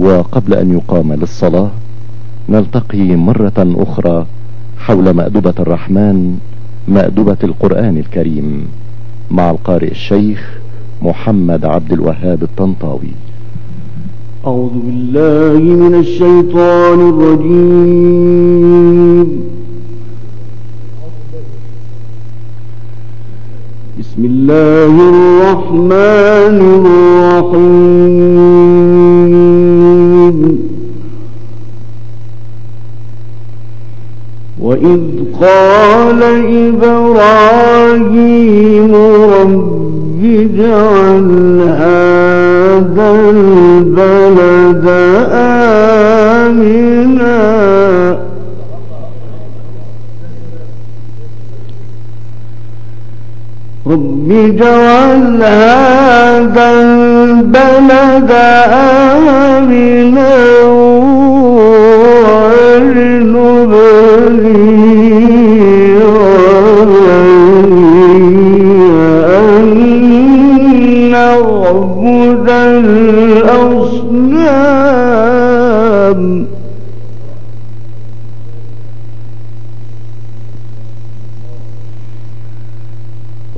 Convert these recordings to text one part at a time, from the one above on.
وقبل أن يقام للصلاة نلتقي مرة أخرى حول مأدبة الرحمن مأدبة القرآن الكريم مع القارئ الشيخ محمد عبد الوهاب الطنطاوي. أعوذ بالله من الشيطان الرجيم. بسم الله الرحمن الرحيم. اجعل هذا البلد آمنا. رب اجعل هذا البلد آمنا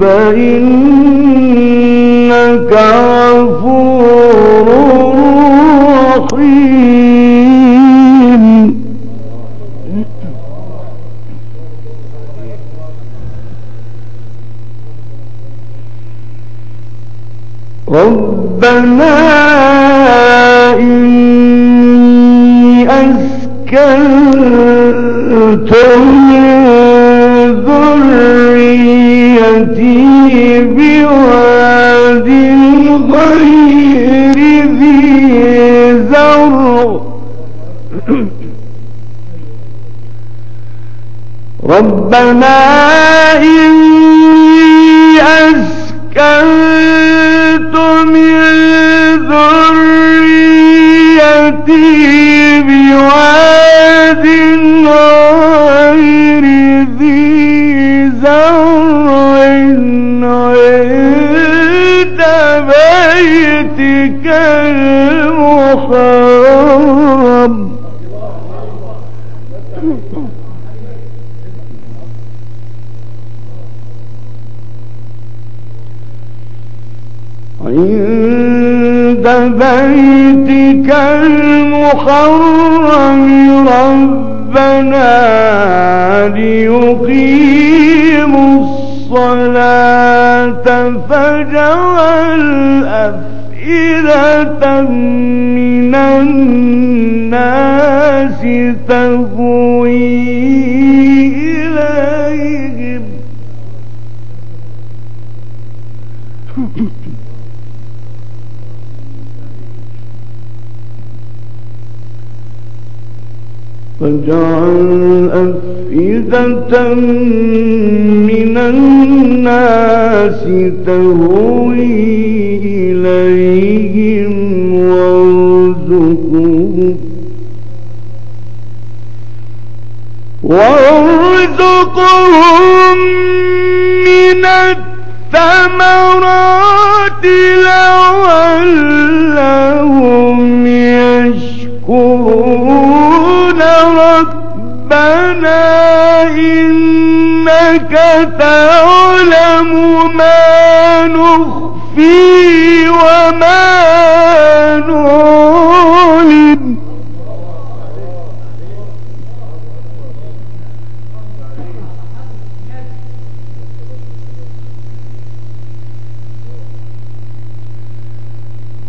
فإنك غفور رحيم. ربنا إني أسكنت من ذريتي بواد غير ذي ربنا إني أسكنت من ذريتي المحرم عند بيتك المحرم ربنا ليقيموا الصلاة فاجعل أفئدة من الناس تهوي إليهم. من الناس تهوي وارزقهم من الثمرات لعلهم يشكرون. ربنا إنك تعلم ما نخفي وما نعلن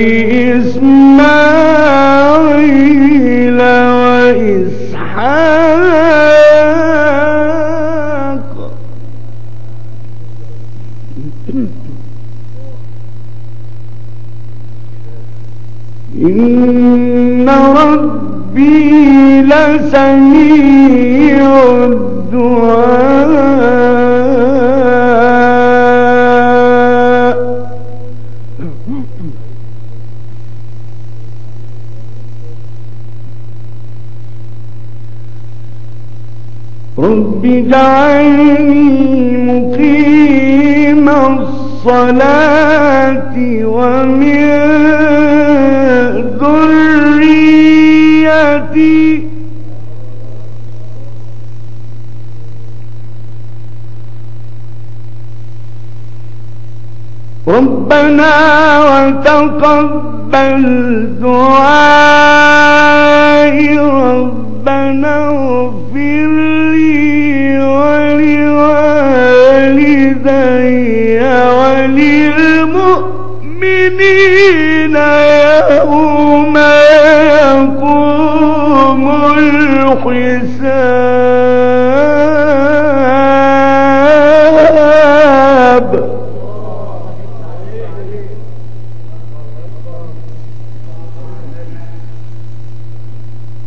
إسماعيل وإسحاق. إن ربي لسميع الدعاء. رب اجعلني مقيم الصلاة ومن ذريتي. ربنا وتقبل دعائي ربنا اغفر الحساب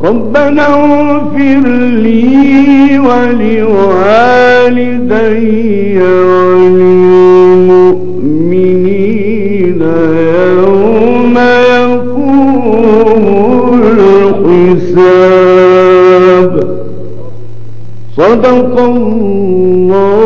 ربنا اغفر لي ولوالدي وللمؤمنين يوم يقوم الحساب. صدق الله